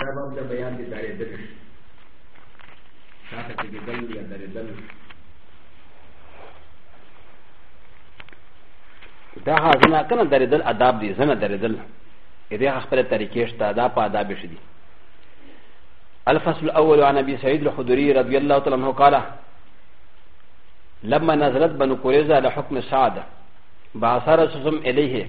دا باب د بیان د درېدل شاته کېدل یا درېدل دا ځنه کنه درېدل آداب دي ځنه درېدل دې خپل طریقې شته دا په آداب شې دي الفصل الاول عن ابي سعيد الخدري رضي الله تعالى عنه قال لما نزلت بنو قريظه لحكم سعد بعث رسول اليه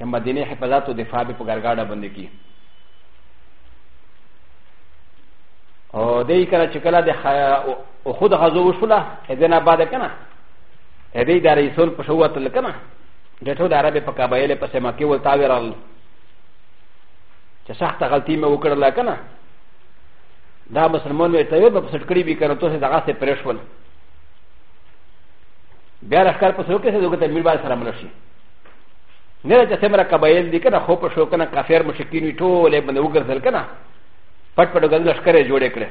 هم مدینه حفاظت او دفاع به په ګرګاډه باندې کی او دې کله چې کله د او خود غزو وشوله اذن بعد کنه دې د رسول په شوت لکنه د ټول عربي په قبایل په سما کې ول تاویرل چې سخت غلطي مې وکړله کنه دا مسلمان وې ته به پسټ کړی به کړو ته دغه سه پرېښول بیا راخر په سوکې سره دغه ته میر بار سره ملشي نه چې سمره قبایل دي کنه خو په شو کنه کافر مشکین وی ټول یې باندې وګرځل کنه پټ پټ ګل لشکر یې جوړ کړ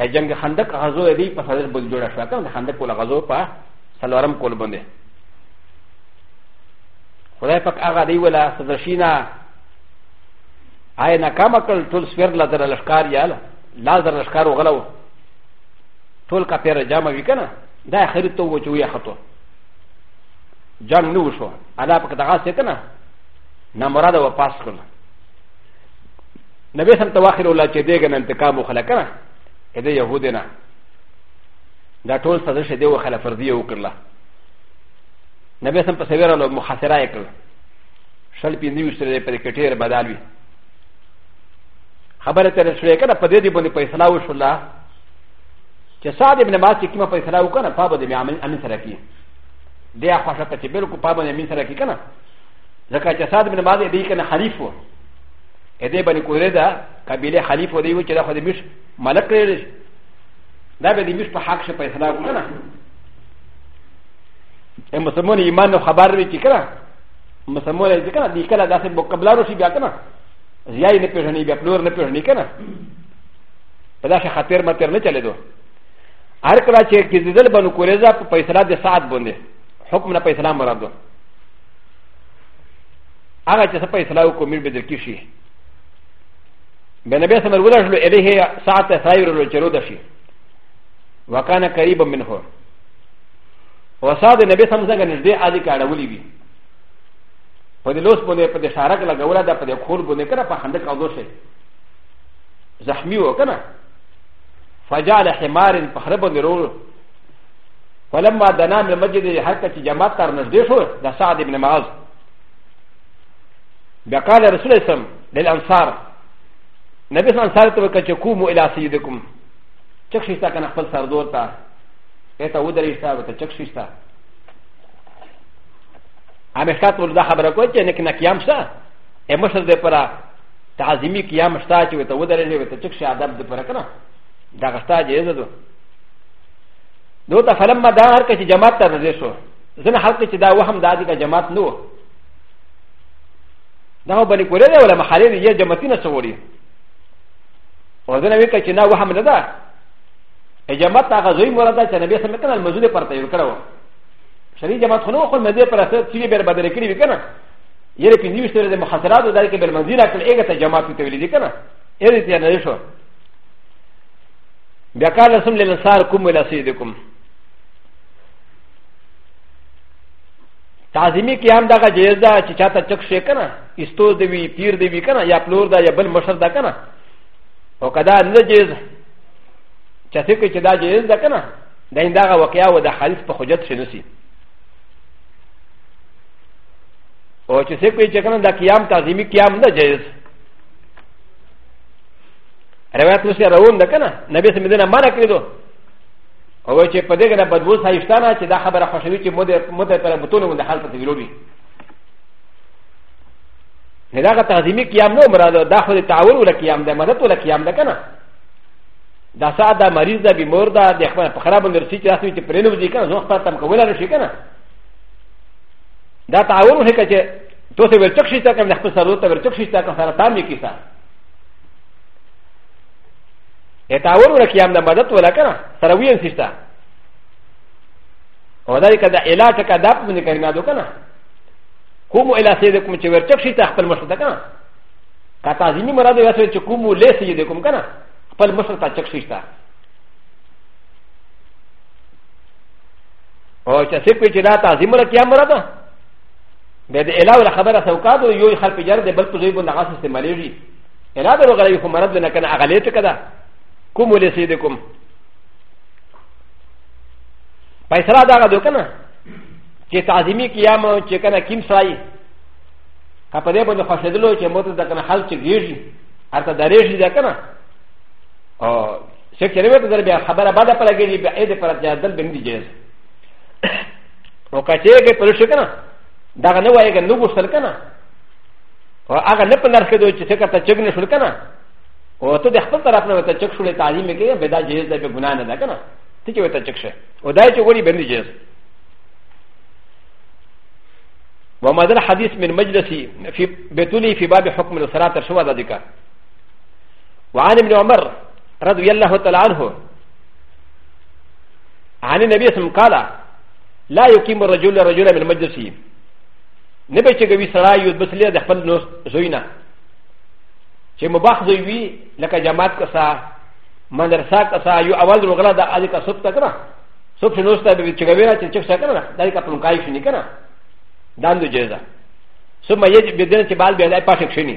ای جنگ خندق غزو یې دی په صدر بل جوړ شو کنه خندق کول غزو په سلورم کول باندې خدای پاک هغه دی ولا صدرشینا آی ناکام کړ ټول سپر لا در لشکر یاله لا در لشکر وغلو ټول کافر جامه وی کنه دا خیر ته و چې وی خطو جنگ نه وشو الله پاک دغه څه کنه نه مراد و پاس کړ نبی سم تواخر ولا چې دغه انتقام وخلا کنه اده يهودنا دا ټول ساده شه دی وخلا فرضيه وکړه نبی سم په سویره له محاصره یې کړ شل پی نیو سره په کټیر بدل وی خبره تر شوې کنه په دې دی باندې په اصلاح وشو الله چې سعد ابن معاذ چې کومه فیصله وکړه نه پابه د بیا امین امین سره کی بیا خوښه ته چې بالکل پابه د امین سره کی کنه ځکه چې سعد ابن معاذ دې کنه حریف و دې باندې کوره دا قبیله حریف و دی چې دا خو دې مش ملک لري دا به دې مش په حق شه فیصله وکړه نه مسلمان ایمان خبر وی چې کنه مسلمان یې کنه دې کله داسې مقابله وشي بیا کنه زیای نه پیژنې بیا پلور نه پیژنې کنه په داسې خطر متر نه چلېدو هر کله چې ګرځېدل بنو قریظه په فیصله د ساعت باندې حکم نه فیصله مراد ده هغه چې څه فیصله وکړو میر به درکې شي به نبی سمر ولرلو الیه ساعت سایور لو چرو د شي وکانه قریبا منه وساد نبی سم څنګه نږدې عادي کاړولې وي په دې لوس باندې په دې شارک لګوله دا په دې خور باندې کړه په خندق او دوشه زخمی و کنه فجعل حمار پخرب نرول فلما دنا من المسجد حتى جماعت تر نزدې شو د سعد ابن معاذ بیا قال رسول الله سم للانصار نبی صلی انصار ته وکړه چې قومو الی سیدکم چک شیستا کنه خپل سردور ته اته ودرې شتا وته چک شیستا همیشه ټول دا خبره کوي چې نک نکیام شته امشر دې پره تعظیمی قیام شتا چې وته ودرېږي وته چک شي ادب دې پر کنه دا غشتا جایز ده دوته فلما دا هر کچ جماعت ته رضې شو ځنه حق چې دا وهم دا دي کا جماعت نو دا هو بلې کولې ده ولا محلې دې یې جماعتي نه سوړي او ځنه وی کچ نه وهم نه ده جماعت هغه زوی مولانا چې نبی سمې کنه المزول پرته یو کړو شری جماعت خو نو خو مزه پر اساس چې به بدل کړی وکنه یره په نیوش سره د مخاطرات او دای کې بل منځي راکړ اګه ته جماعت ته ویل دي کنه اې دې ته نه شو بیا قال رسول الله انصار کوم ولا سیدکم تعظیمی قیام دا غا جیز دا چې چاته چک شي کنه استوز دی وی پیر دی وی کنه یا پلور دا یا بل مشر دا کنه او کدا نه جیز چې څه کې چې دا جیز دا کنه دا انده واقعیا و د خالص په حجت شنو سي او چې څه کوي چې کنه دا قیام تعظیمی قیام نه جایز روایت نو سره روان ده کنه نبی سم دینه مانا کړی دو او چې په دې کنه بدبو سایشتانه چې دا خبره خوشوي چې مده مده پر بتونه مده حالت ته ویلوړي نه دا تعظیمی قیام نو مراد دا خو د تعاون ولا قیام ده مدد ولا قیام ده کنه دا ساعت دا مریض ده بیمور ده د خپل په خراب نرسي چې تاسو چې پرې نه وځي کنه زه خپل تم کوله نشي کنه دا تعاون هي کچه تو سه ورچک شي تا کوم خپل سره ته ورچک شي تا کوم سره تام کی سا ا تعاون ورکیام د مدد ولا کنه سره وین سیستا او دا کدا علاج کا داپ باندې کرینا دو کنه کوم اله سیدکم چې ورچک شي تا خپل مشته کنه کا تعظیمی مراد یې وسو چې کوم له سیدکم کنه خپل مشته تا چک شي تا او چې څه کوي چې دا تعظیم ولا کیا مراد به د اله ولا خبره سوکاد یو خل په جره د بل په ځای باندې غاس استعمالېږي اله به وغلی خو مراد نه کنه اغلی ته کده کوم ولې سید کوم پیسرا دا غو کنه چې تعظیمی قیام چې کنه کیم سای که په دې باندې خوشدلو چې موته د کنه حل چې ګیږي هر ته درېږي دا کنه او شيخ شريف ته دربيا خبره بعد پر لګي بیا اې د پر ته دل بندي جيز او کچې کې پر شي کنه دا نه وایي کنه نو ګوشتل کنه او هغه نه په لار کې دوی چې څنګه ته چګ نه شول کنه او ته د خپل طرف نه ته چګ شولې تعلیم کې به دا جيز ده به ګناه نه ده کنه ته چې وته چګ شه او دا چې وړي بندي جيز وما ذا الحديث من مجلسي في بتولي في باب حكم الصلاه الشواذ ذكر وعن ابن عمر رضي الله تعالى عنه عن النبي صلى الله عليه وسلم قال لا يقيم الرجل رجلا من مجلسه نبي تشغوي سرا يدبس لي دخل نوس زوينا چې مباح زوی وي لکه جماعت کسا مدرسه کسا یو اول روغلا د اړ کا سب تکرا سب چې نوستا به چې غویرا چې چک سکنه دا کا پلون کای شنی کنه داندو جزا ثم يجب بدن چې بال به لای پاتې شنی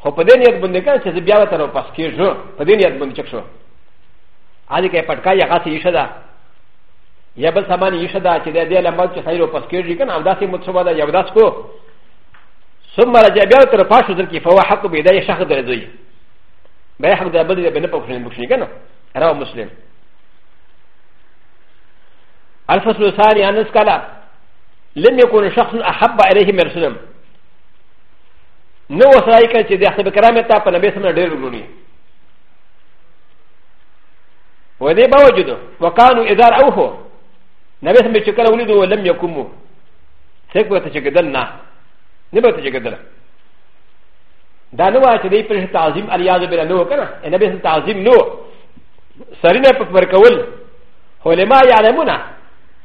خو په دې نیت باندې کړه چې زه بیا وته راپاس کېږو په دې نیت باندې چک شو هغه کې پټکا یا غاسې یې شدا یا بل سامان یې شدا چې دې له مرګ څخه یې راپاس کېږي کنه او داسې متصوبه ده یو داس کو ثم رجع بیا تر پاس شو ځکه فوا حق به دې شخص درځي بیا حق دې بل دې بنه پښنه بښنه کنه راو مسلم الفصل الثاني عن اسكالا لم يكن شخص احب اليه من رسول الله نو وسای کړ چې د اصحاب کرام ته په نبی سره ډېر ورونی و دې باوجود وکانو ادار او هو نبی سره چې کله ولیدو ولم یکمو څه کوته چې کېدل نه نه به چې کېدل دا نو چې دې پر تعظیم الیاذ بلا نو کنه نبی سره تعظیم نو سرینه په ورکول هو لما یعلمونه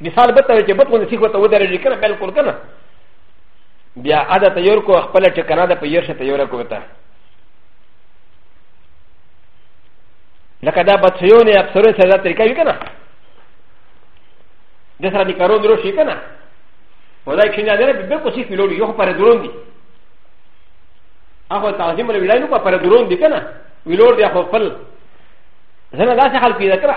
مثال به ته چې بت غوندې سیخ به ته ودرېږي که نه بلکل که نه بیا ادا ته یور کو خپله ټکنه ده په یور شه ته یوره کو ته لکه دا بچیو نه افسرو سره دا طریقه وي که نه د سره د کارو درو شي که نه و دا کښېنه دی نه بلکل سیخ ویلوړي یو خو پر درون دي هغه تعظیم له ویلای نو په پر درون دي که نه ویلوړ دی خو خپل زنه داسې حال پیدا کړه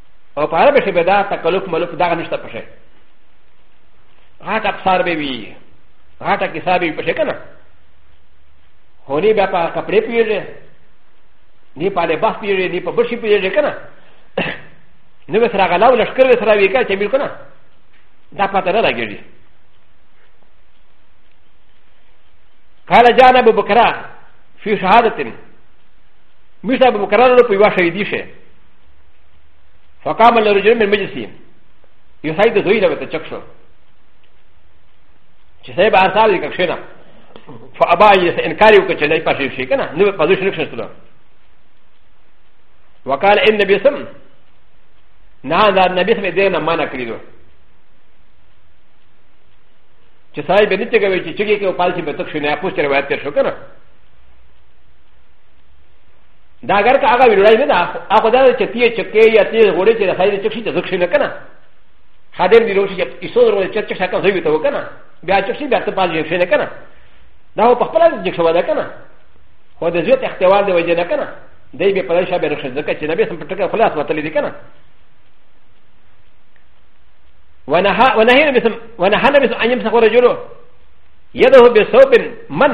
او په عربي شي به دا تکلف ملوف دغه نشته پشه غاټ ابصار به وي غاټه کیسه به پشه کنه هونی بیا په کپڑے پیږي نی په لباس پیږي نی په بشي پیږي کنه نو به سره غلاو لشکر به سره وی کا چې مل کنه دا پته نه لګیږي قال جان ابو بکر في شهادة مش ابو بکر له په یو شهیدی شه فقام الرجل من مجلسي يسايد زويلة وتشكشو چې صاحب آثار دې کښې نه فابا یې انکار یو کچې نه پښې شي کنه نو په دې شرک شته وقال ان نبی سم نه دا نبی سم دې نه معنا کړی دو چې صاحب دې ته کوي چې چې کې په پالسي به تک شنه پوښتنه روایت شو کنه دا اگر که هغه ویلوړای نه ده هغه دا چې تیه چکې یا تیه غوړې چې د خیر چک شي د زک شي نه کنه خادم دی روشي چې ایسو درو چې چک شکه زوی ته وکنه بیا چک شي بیا ته پاز یې نه کنه دا په خپل ځای کې شو ده کنه خو د زیات احتوال دی وجه نه کنه دی به پرې شابه رخصت ځکه چې نبی سم پټکه خلاص وتلی دی کنه ونهى ونهى نبي سم ونهى نبي سم ان يمسك رجله يده بثوب من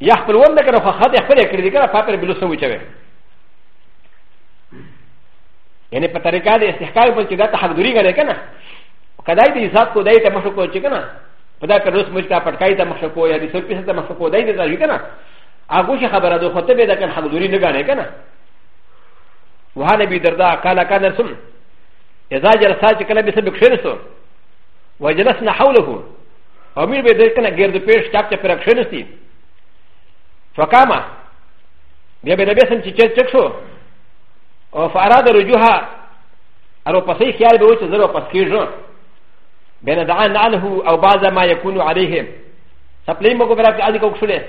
یا خپل ور نه کړو خو خدای خپل کړی دی کنه پاپر بلو سوي چوي یعنی په طریقه د استحقاق په چې دا ته حق دوری غړې کنه کدای دې حساب کو دای ته مخ کو چې کنه په دا پر روس مشتا پټکای ته مخ کو یا دې سو پیسه ته مخ کو دای دې ځای کنه هغه شي خبره ده خو ته به دا کنه حق دوری نه غړې کنه وها نبی دردا قال كان رسول اذا جلسات كلا بسبب شرسه وجلسنا حوله او میر به دې کنه غیر د پیش چاپ ته پرک شنستی فقاما بیا به نبی سم چې چل چک شو او فاراد رجوها ارو پسې خیال به و چې زرو پس کېږو بین دعا نعله او بعض ما یکون علیه سپلې مګو برا کې اځي کو شولې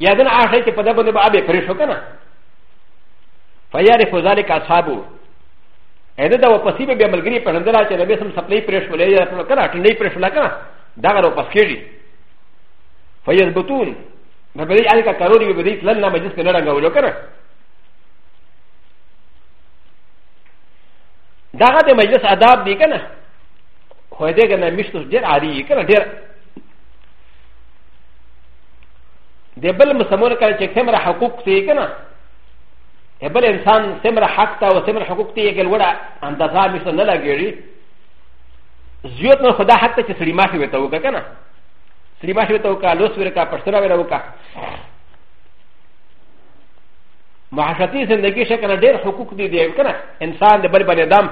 یا دن آخر چې په دغه باندې به ابه پرې شو کنه فیارف ذلک اصحابو ا د دا وپسی به ملګری په نندرا چې نبی سم سپلې پرېښ ولې یا په کړه ټنډې پرېښ ولا کنه دا غره پس کېږي فیذبتون به به یې الکا کارو دی به دې تل نه مجلس کې نه رنګ ولو کنه دا غته مجلس آداب دی کنه خو دې کنه مشتو ډېر عادي کنه ډېر د بل مسمون کړه چې څومره حقوق دی کنه ا بل انسان سمره حق ته او سمره حقوق ته یې ګلوړه اندازه مشته نه لګېږي زیوت نو خدا حق ته چې سړي ماشي وته وکړه که نه سړي ماشي وته وکړه لوس ورکا پښتره وره وکړه معاشرتي زندگی شه کنه ډېر حقوق دي دی کنه انسان د بل بني دم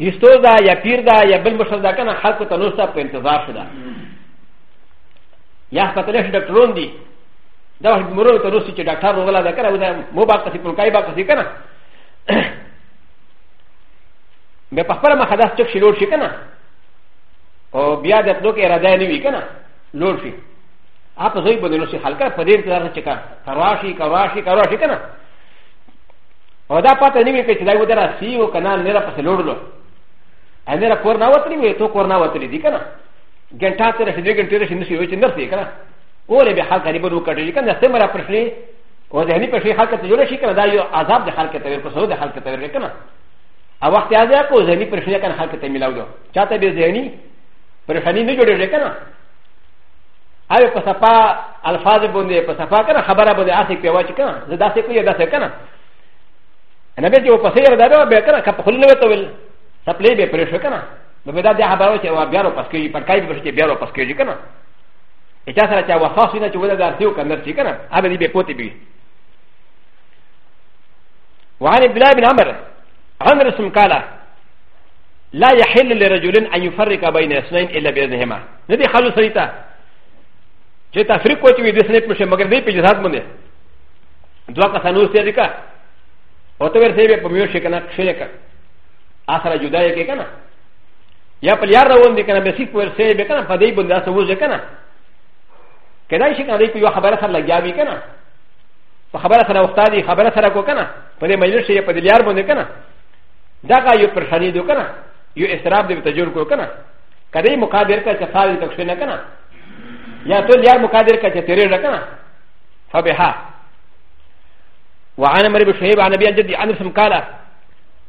هیستو دا یا پیر دا یا بل مشر دا کنه خلکو ته نوسته په انتظار شده یا په تلش ډاکټرون دی دا وخت مرو ته روسي چې ډاکټر وغلا ده کنه ودا مو با کسي پلکای با کسي کنه به په خپل مخه داس چک شي لوړ شي کنه او بیا د دوک اراده نه وی کنه لوړ شي اپ زوی باندې نو شي حلقه په دې انتظار چې کا کرواشي کرواشي کرواشي کنه او دا پته نه وی چې دا و درا سی او کنه نه را پس لوړلو انره کور نه وتلی وی ته کور نه وتلی دی کنه ګنټا ته رسېدې ګنټې رسې نشي وي چې نرسې کنه اورې به خلک غریبه نو کټې کنه ته مرا پرشلې او ذهني پرشلې خلک ته جوړ شي کنه دا یو عذاب د خلک ته ور کوسو د خلک ته ور کنه او وخت یاد کو ذهني پرشلې کنه خلک ته ملاو دو چاته به ذهني پرشلې نه جوړې کنه هغه په صفا الفاظ باندې په صفا کنه خبره باندې اسې پیوا چې کنه زدا سې کوی دا سې کنه نبی چې په سیر دا به کنه کپ خلنه وتول سپلې به پرشو کنه نو بیا دا خبره وه چې وا بیا واپس کېږي په کای به شي بیا واپس کېږي که نه چا سره چې وفا شي نه چې ولې داسې وکړل شي که نه هغه دې بې پوتې وي وعن عبد الله بن عمر عن رسم قال لا يحل لرجل ان يفرق بين اثنين الا باذنهما ندي خلو سريتا چې تفریق کوي چې د سنت مشه مگر دې په جهاد باندې دوا کسانو سره دي کا او ته ورته به په میو شي کنه شي کنه اخر جدا یې کې کنه یا په یار روان دي کنه به سیک ور سي به کنه په دې باندې تاسو وځه کنه کله شي کنه دې په یو خبره سره لګیا وي کنه په خبره سره وخت دي خبره سره کو کنه په دې مجلس شي په دې یار باندې کنه دا کا یو پرشانی دو کنه یو استراب دې ته جوړ کو کنه کله مقادر کا چفال تک شنه کنه یا تو یار مقادر کا چې تیرې را کنه فبها وعن مريم شهيب عن ابي عن جدي عن اسم قال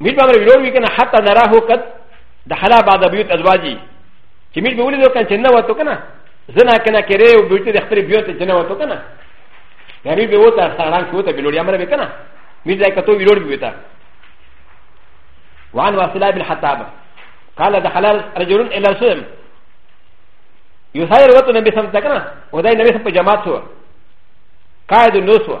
میر به امر ویلور وی کنه حتی نراه قد دخلا بعد بیوت ازواجی چې میر به ولیدو کنه چې نه وته کنه زنا کنه کړي او بیوت د خپل بیوت چې نه وته کنه یا میر به وته سړان شو ته ویلور امر وکنه میر ځای کته ویلور بیوتا وعن واصله بن حتاب قال دخل رجل الى سلم يسير وقت النبي صلى الله عليه وسلم وذا النبي صلى الله عليه وسلم قائد النسوه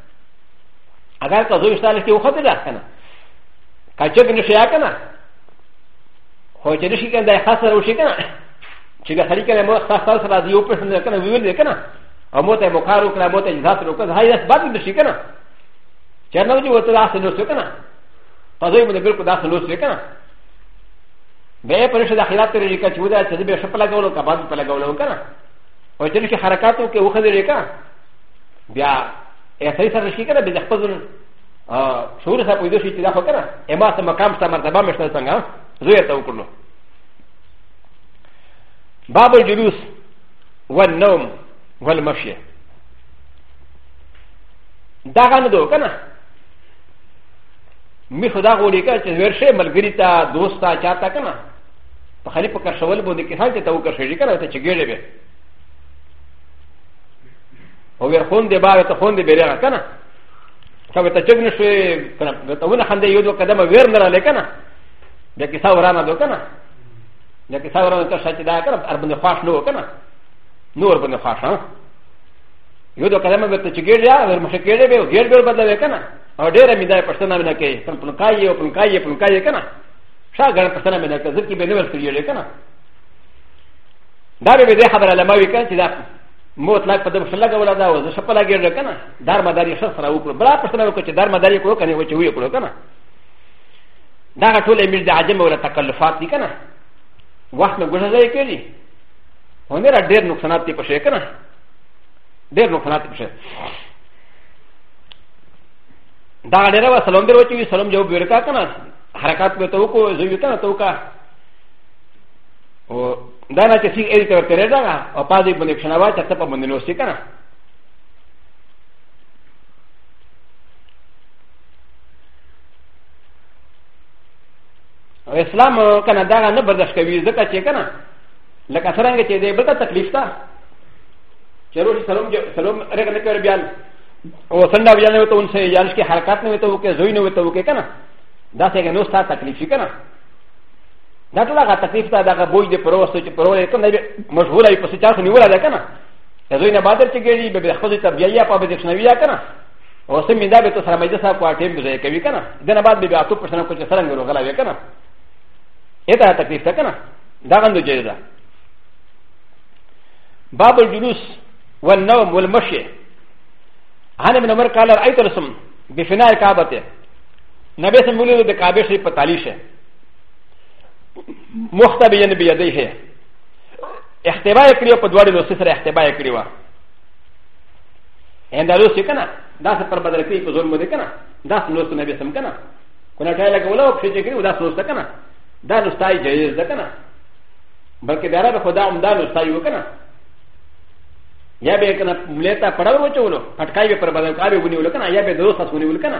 اگر که زوی شته لکه وخت ده کنه کچه کنه شیا کنه خو چې نشي کنه د خاصه روشي کنه چې به خلیک له مو خاصه سره دی او په څنګه کنه ویل دی کنه او مو ته مقارو کنه مو ته اجازه ورو کنه هاي داس بعد نشي کنه چې نو جو ته داس نو څه کنه قضې باندې بالکل داس نو څه کنه به پر شه د خلاف ترې کې چې ودا چې به شپه لګولو کباب په لګولو کنه او چې حرکاتو کې وخت لري کنه بیا احساسي سره شي کنه بیا خپل ځون شعور سره پوهېدو شي چې دا خو کنه اما څه مقام شته مرتبه مې شته څنګه زوی ته وکړو باب الجلوس والنوم والمشي دا غنه دو کنه می خدا غوړي کا چې ورشه ملګری ته دوست ته چاته کنه په خلیفه کښول باندې کې حال ته وکړ شي کنه ته چې ګېړې به او ور خوند دی باغ ته خوند دی بیرغه کنه که به ته چګ نه شوې کنه به ته ونه خندې یو دوه قدمه ویر نه رالی کنه د کیسه ورانه دو کنه د کیسه ورانه ته شاچې دا کنه ار باندې خواش نه و کنه نور باندې خواش ها یو دوه قدمه به ته چګېړ یا ور مخه کېړې به ګېړ ګېړ بدل وې کنه او ډېره مې دا پښتنه مې نه کې تم پنکای او پنکای پنکای کنه شا ګڼ پښتنه مې نه کې ځکه به نه ورسېږي کنه دا به دې خبره لما وی کړ چې دا موت لاګ په دې شل لګا ولا دا و زه شپه لګې نه کنه دار مداري شخص سره وکړو بلا پښتنه وکړو چې دار مداري کو کنه و چې وی کړو کنه دا ټول امیر د عجم ولا تکلفات دي کنه وخت نه ګوزه ځای کړی هنر ډېر نقصانات دي پښې کنه ډېر نقصانات دي پښې دا ډېر و سلام درو چې سلام جواب ورکا کنه حرکات به تو کو زوی کنه تو کا او دا نه چې سیګ ایل ته ورته رېدا غا او پا دې باندې کښنا وا چې ته په باندې نو سې کنه او اسلام کنه دا نه برداشت کوي ځکه چې کنه لکه څنګه چې دې بل ته تکلیف تا چې روش سلام سلام رګ نه کوي بیا او څنګه بیا نه وته اون سه یارش کې حرکت نه وته وکي زوی نه وته وکي کنه دا څنګه نو ستا تکلیف کنه دا ټول هغه تکلیف ته دغه بوج دی پر وسو چې پر ولې کوم دی مشغوله وي پسې چا خو نیوله ده که نه د دوی نه بادر چې ګړي به د ښځې طبیعیه په به د شنویه که نه او سم مې دا به ته سره مجلس صاحب په ټیم ځای کوي که نه د نه بعد به بیا تو پښتنه کو چې څرنګه روغلا وي که نه اته تکلیف ته که نه دا غندو جایز ده باب الجلوس والنوم والمشي عن ابن عمر قال رأيت رسم بفناء كعبته نبي سمولي بكعبه شريف بتاليشه مختبيا بيديه اختباء کړی په دوړې لوسې سره اختباء کړی و ان دا لوسې کنه دا څه پر بدل کړی په زور مده کنه دا څه لوسې نبی سم کنه کنه ټای لګ ولا په چې کړی دا څه لوسې کنه دا لوستای جایز ده کنه بلکې دا را خدا هم دا لوستای و کنه یا به کنه ملتا پړاو چولو پټکای به پر بدل کاری ونیول کنه یا به دوست سونیول کنه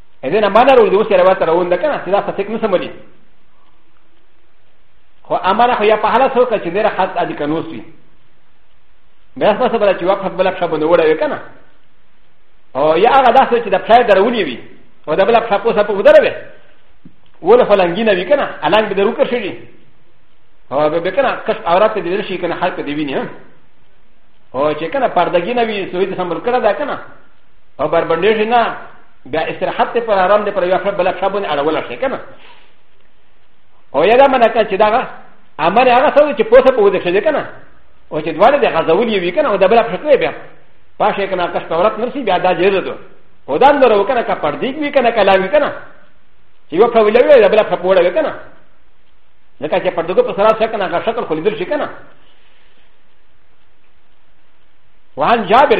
ا ذ ن ما نرو د وسره وته روان ده کنه چې دا فتک نه سمري خو امانه خو یا په حاله سو کچې ډېر خط ادي کنوس وي بیا څه سره چې وقت بل خبر نه وړه کنه او یا هغه داسې چې د پښه درونی وي او د بل پښه په سپو ودروي ولا فلانګینه وي کنه الان به درو کړی شي او به به کنه کښ اورات دې درشي کنه حالت دې ویني او چې کنه پردګینه وي سوي د سمبل کړه دا کنه او بربندې شي نه بیا استراحت پر آرام دی پر یو خبر بل خبر نه اړول شي کنه او یاده منه کړه چې دا امر هغه څه چې پوسه په ودې شي کنه او چې دواړه د غزول یې وی کنه او د بل خبر نه بیا پاشه کنه کښ کورت نرسي بیا دا جیر دو او دا نور وکنه کا پردې وی کنه کلام وی کنه چې یو خبر لوي د بل خبر وړه وی کنه لکه چې پردګو په سره څه کنه هغه شکل خو لیدل شي کنه وعن جابر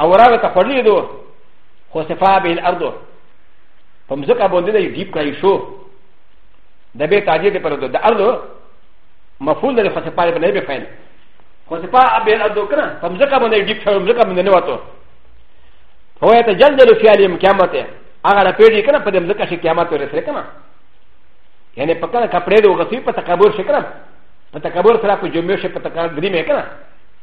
او راغه ته خړلې دو خو صفا به الارض په مزکه باندې دی ډیپ کړی شو د به تاجې ته پر د ارض مفعول د خو صفا به نه به فعل خو صفا به الارض کړه په مزکه باندې ډیپ شو مزکه باندې نه وته هو ته جلد له فعل قیامت هغه را پیډی کنه په دې مزکه شي قیامت ورسره کنه یعنی په کله کپڑے د وغسی په تکبر شي کنه په تکبر سره په جمعې شي په تکبر درې مې کنه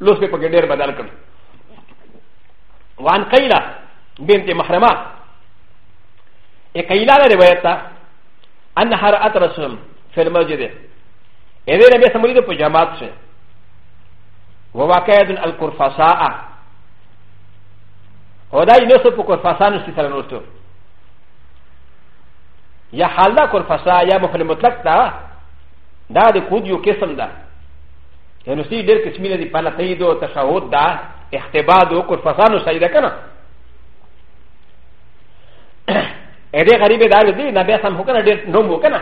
لوس په کې ډېر بدل کړ وان قیلا بنت محرمه ای قیلا له روایت ته ان هر ات رسول فی المسجد ای دې نبی سمري په جماعت سره وواقعد القرفصاء او دا یې نو په قرفصاء نو سره نوستو یا حالا قرفصاء یا مخل مطلق دا دا د کود یو قسم ده ي ن س ي د ي ر ك س م ي ن د ي ب ا ل ت ي د و ت ش ه و د د ا اختبار د و ك و ر ف س ا ن و س ا ي د ك ن ا ا د ي غريب د ا ل د ي ن ب ي ا سم هو ك ن ا د ي ر نوم هو ك ن ا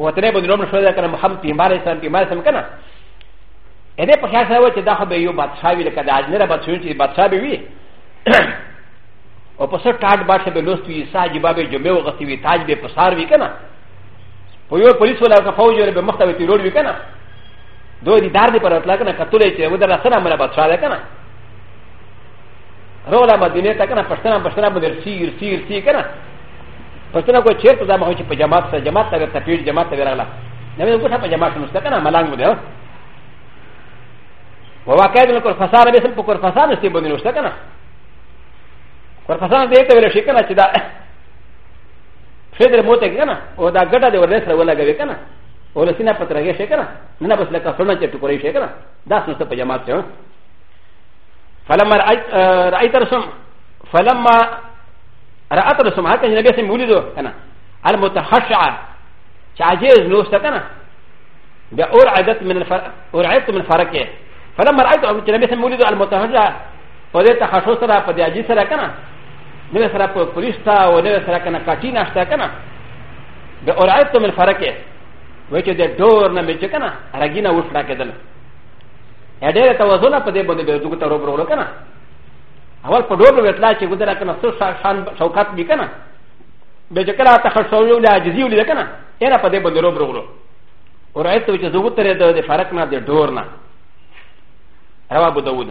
و ت ن ي ب د نوم شو د ك ن ا محمد ب ي م ا ر ي سم ب ي م ا ر ي سم ك ن ا ا د ي ب ش ا س ا و ت د ا خ ب ي و ب ا د ش ا و ي ل ك د ا ج ن ر ب ا د ش و ي ت ب ا د ش ا ب ي وي او په سر ټاټ باشه به لوست وي ساجي بابه جمعه وغسي وي تاج به په سار وي کنه په یو پولیس ولا که فوج ور به مخته وي تیرور وی کنه دوی دي دار دي پر اطلاق نه کتلې چې و در سره مله بادشاہ ده کنه رولا مدینه ته کنه پښتنه پښتنه بدر سیر سیر سیر کنه پښتنه کو چیرته دا مخ چې په جماعت سره جماعت ته ته پیډ جماعت ته راغله نه مې کوټه په جماعت نشته کنه ملنګ مو ده و واقعا د کور فساد به سم په کور فساد نشته باندې نشته کنه کور فساد دې ته ویل شي کنه چې دا فدر موت کنه او دا ګټه دی ورسره ولګوي کنه او لسینه پترګه شي کنه نه بس لکه سونه چې ټکورې شي کنه دا سنت په جماعت ته فلما رايت رسم فلما رات رسم هکه نبی سم ولیدو کنه المتخشع چې عاجز نو ست کنه بیا اور عادت من الفرق اور عادت من فرقه فلما رايت نبی سم ولیدو المتخشع په دې تخشع سره په دې عاجز سره کنه نوې سره په پولیستا او نوې سره کنه کاټی ناشته کنه د اورایت من فرقه وای چې د ډور نه مې چې کنه رګینا وښړه کېدل هډېره توازن په دې باندې به دغه تر وبرولو کنه اول په ډور وتلا چې ګذرا کنه څو شان شوکات به کنه به چې کله تخصصو له عاجزي ولې کنه انا په دې باندې وبرولو اورایت چې زه وتره د فرق نه د ډور نه رواه ابو داود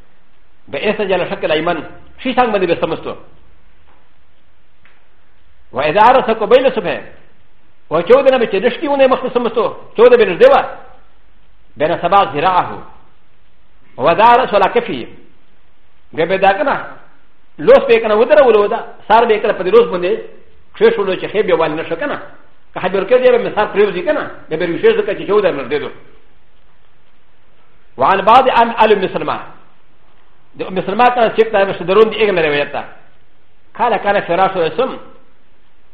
به ایسا جل شکل ایمن شی سنگ بندی به سمستو و اذا عرسا کو بیل صبح و چود نبی چه رشکی اونه مخت سمستو چود بین ردوا بین سبا زراعه و اذا عرسا لا کفی به به داکنا لوس به کنه ودره ولو دا سار به کنه په لوس باندې خې شولو چې خې به وال نشو کنه که حبر کې دې به مثال پریوزی کنه به به ریشه زکه چې چود نردو وعن بعض ام ال مسلمه د ام سلمه ته چې ته مش درون دی اګنه روایت ده قال كان فراش اسم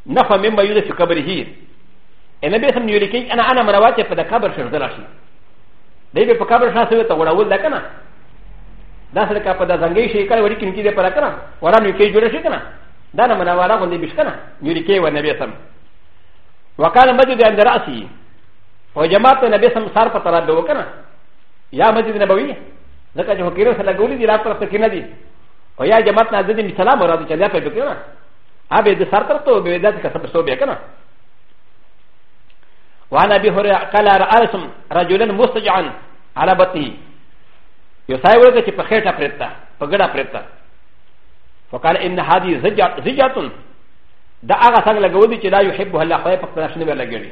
نفى مما يوجد في قبره النبي صلى الله عليه وسلم انا انا مرواتي فدا قبر شرزل شي دی به په قبر شاسو ته وړول ده کنه دا سره کا په دا زنګي شي کله وړي کینکی دې پر کنه ورا نو کې جوړ شي کنه دا نه منواله غوندې بش کنه یوري کې و نبی سم وکاله مجد عند راسي او جماعت نبی سم سار په طرف به وکنه یا مسجد نبوي ځکه چې فقیرو سره لګولې دي لا طرف ته کې نه دي او یا جماعت نه ځدې مثلا مراد چې دا په کې نه ابه د سر طرف ته به دات کسب سو به کنه وعن ابي هريره قال راسم رجلا مستجعا على بطنه یو سای ورته چې په خېټه پرتا په ګډه پرتا فقال ان هذه زجاتن دا هغه څنګه لګولې چې لا يحبها الله خو په خپل شنو لګولې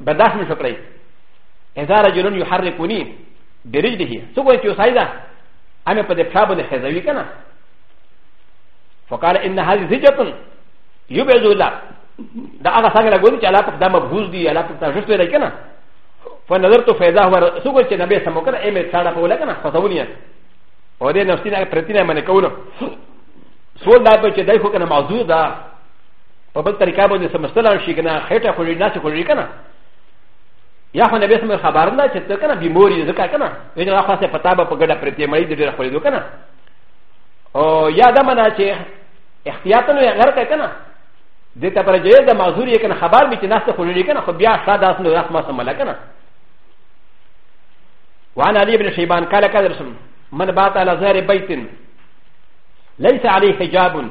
بداش مې شکړې اذا رجل يحركني برجله سو وایي چې سایدا امه په دې پښا باندې خزوي کنه فقال ان هذه زجه يبعد الله دا هغه څنګه لګول چې الله په دمه بوز دی الله په تاسو ته لکنه فنظرت فاذا هو سو وایي چې نبی سمو کنه ایمه څاړه په لکنه خزونی او دې نفسي نه پرتینه منه کوله سو دا په چې دای خو کنه موضوع ده په بل طریقه باندې سمستل شي کنه خېټه خوري نه څه خوري کنه یا خو نبی سم خبر نه چې ته کنه بیموري ځکه کنه ویني لا خاصه پتا به په ګډه پرتې مړی د ډېر خوري دو کنه او یا دا منا چې احتیاط نه غیر کوي کنه د ته پر جې د معذور یې کنه خبر به چې نه څه خوري کنه خو بیا شاد اس نه رحمه سم مل کنه وعن علي بن شيبان قال كذا رسم من بات على زهر بيت ليس عليه حجاب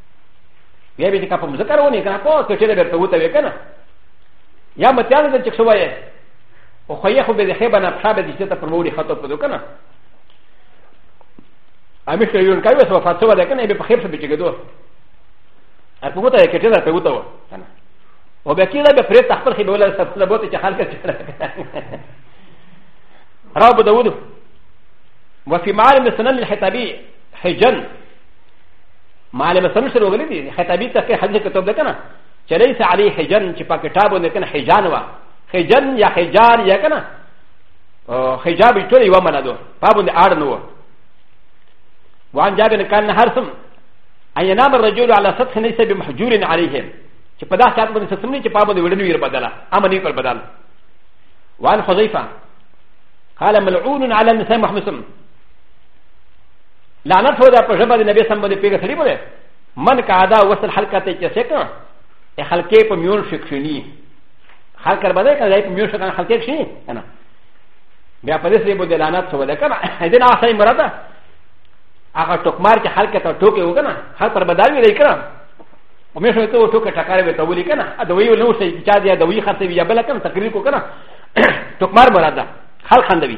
بیا به چې کاپم ذکر ونی کنه په ته ټیله برته وته وکنه یا متیان د چې شوی او خو یې خو به د خیبه نه پښه به چې ته پر وړي خطو پدو کنه امیش ته یو کایو سو فاتو ولا کنه به په خیبه به چې کېدو ا په وته کې ټیله ته وته کنه او به کېله به پرې تخپل خیبه ولا سره بوته چې خلک چې راو بدو وفي معالم السنن الحتابي حجن ما له مسلم سره وغلي دي خطابي ته کې حدیث کتاب ده کنه چې ليس علي حجن چې په کتاب نه کنه حجان وا حجن یا حجان یا کنه حجاب ټول یو معنا ده په باندې اړ نه و وان جابر کان هرسم ان ينام الرجل على سطح ليس بمحجور عليه چې په داسې حالت باندې سمني چې په باندې وړنی ویر بدله امني پر بدل وان حذيفه قال ملعون على النساء محمسم لعنت هو دا په ژبه د نبی سم باندې پیغه سړي بوله من قاعده وصل حلقه ته چې سکه ا خلکه په میون شکشنی خلکه باندې کله په میون شکان خلکه شي کنه بیا په دې سره بوله لعنت هو دا کنه دې نه اصلي مراده هغه ټوکمار چې خلکه ته ټوکې وکنه هر پر بداوی لري کړم و م ش ت و ت و ك ت ك ا ر ب ت و ل ي ك ن ا د و ي و ل و س ي ج ا د ي د و ي خ ا س ي ب ي ا بلا كم تقرير كو كنا تكمار مرادا خلقان دوي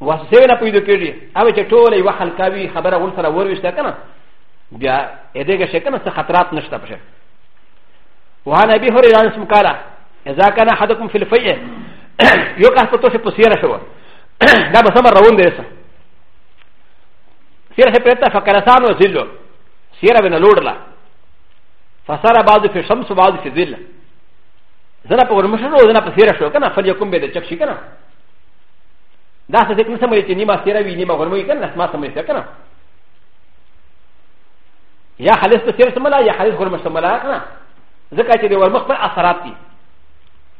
وسیله پیدا کړي او چې ټول یو خلکاوي خبره ول سره ورويشته کنه بیا دغه شي کنه څه خطرات نشته پشه وعن ابي هريره انس قال اذا كان احدكم في الفيء یو کس په توسه پسیره شو دا به سمر روان دی سه سیره په پرتا فکرسان او ذلو سیره بن لوړلا فسر بعض في شمس بعض في ذل زنا په ورمشنو زنا په سیره شو کنه فل يكون به د چک شي کنه دا څه ذکر سم وي چې نیمه سیره وي نیمه غرمه وي کنه ما سم وي کنه یا خالص ته سیر سملا یا خالص غرمه سملا کنه ځکه چې د ورمخ پر اثرات دي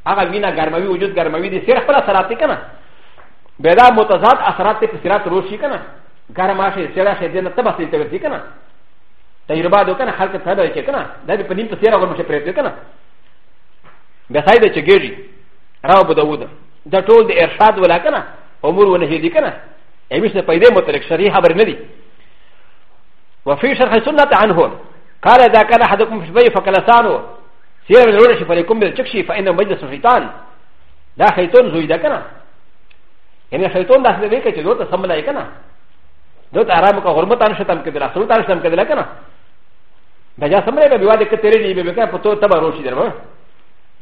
هغه وینا ګرموي وجود ګرموي دي سیر خپل اثرات دي کنه بیا دا متضاد اثرات ته سیرات روشي کنه ګرما شي سیرا شي دنه تبه سي ته ورتي کنه تجربه دو کنه خلک ته به چې کنه دا په نیم ته سیرا غرمه شي پرې کنه بیا سايده چې ګيري راو بدوود دا ټول د ارشاد ولا کنه امور ونهي دي کنه ايش نه پیدا مترک شرعي خبر نه دي وفي شرح سنة عنه قال اذا كان احدكم في البيت فكلسانه سير من الورش فليكم بالتكشي فان مجلس الشيطان دا شيطان زوي ده كنا يعني شيطان ده سبب كي تدور تسمى لا كنا دوت ارام کا حرمت ان شتم کے دلا سلطان شتم کے دلا کنا بجا سمرے بے بواد کے تیرے نہیں بے بے کہ پتو تبا روشی درو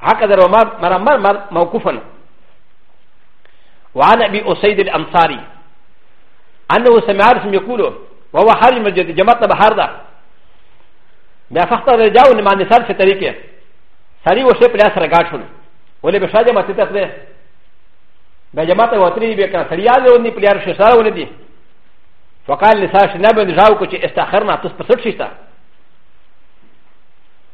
هكا در وما مر مر مر موقوفا وعن ابي اسيد الانصاري انه سمع عارف يقول وهو حال المسجد جماعه بحر ده بیا فخت د جاو نه باندې سر څه طریقې سری وشه په لاس رګاټ شول ولې به شاجه ماته ته ده بیا جماعت وتري به کړه سریا له ونی پلیار شه سره ولې دي فقال لساش نه به جاو کو چې استخرنا تاسو په څه شي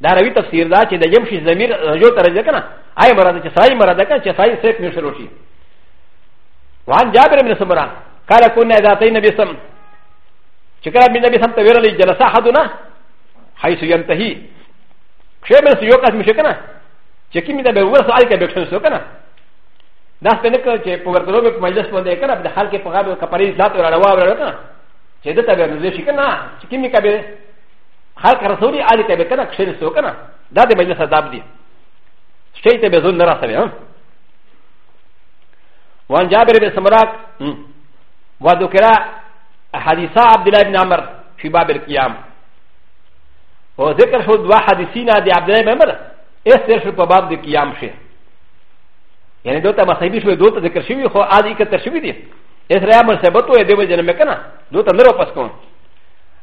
دا روي تفسير دا چې د يمشي ضمير رجو ته راځي کنه آی مراد چې سړی مراد ده کنه چې سړی سيف مې شروع شي وان جابر بن سمرا قال كنا اذا اتينا النبي سم چې کله بن نبی سم ته ویلې جلسه حدنا حيث ينتهي شي بس يو کس مشه کنه چې کیمه دا به ور سوال کې بکشن سو کنه دا څنګه کړ چې په ورته لوګ په مجلس باندې کنه په حال کې په غاړه کپرې ذات ورړوا ورړوا کنه چې دته به روزي شي کنه چې کیمه کبه خلق رسولي علي تبي كنا كشير سو كنا دا دي مجلس داب دي شيء تبي زون نرى سبي ها وان جابر بن سمراك وذكرى حديث عبد الله بن عمر في باب القيام وذكر شو دوا حديثين دي عبد الله بن عمر استر شو باب دي قيام شي يعني دوتا مصيبي شو دوتا ذكر شوي خو عادي كتر شوي دي اسرائيل مرسبتو يدي وجنة مكنا دوتا نرو پس كون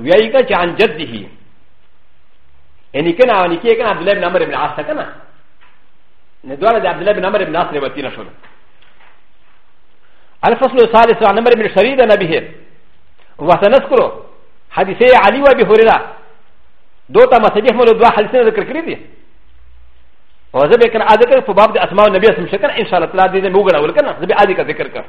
ويايكا چه عن جده يعني كان عن كي كان عبد الله بن عمر بن عاص كان ندوار عبد الله بن عمر بن عاص ربطينا شونا الفصل الثالث عن عمر بن شريد نبيه وسنذكره حديثي علي وابي هريره دوتا مسجد مولو دوا حديثنا ذكر كريدي وزه به کنه اذکر په باب د اسماء النبي اسم شکر ان شاء الله تعالی دې موږ راول کنه زه به اذکر ذکر کړم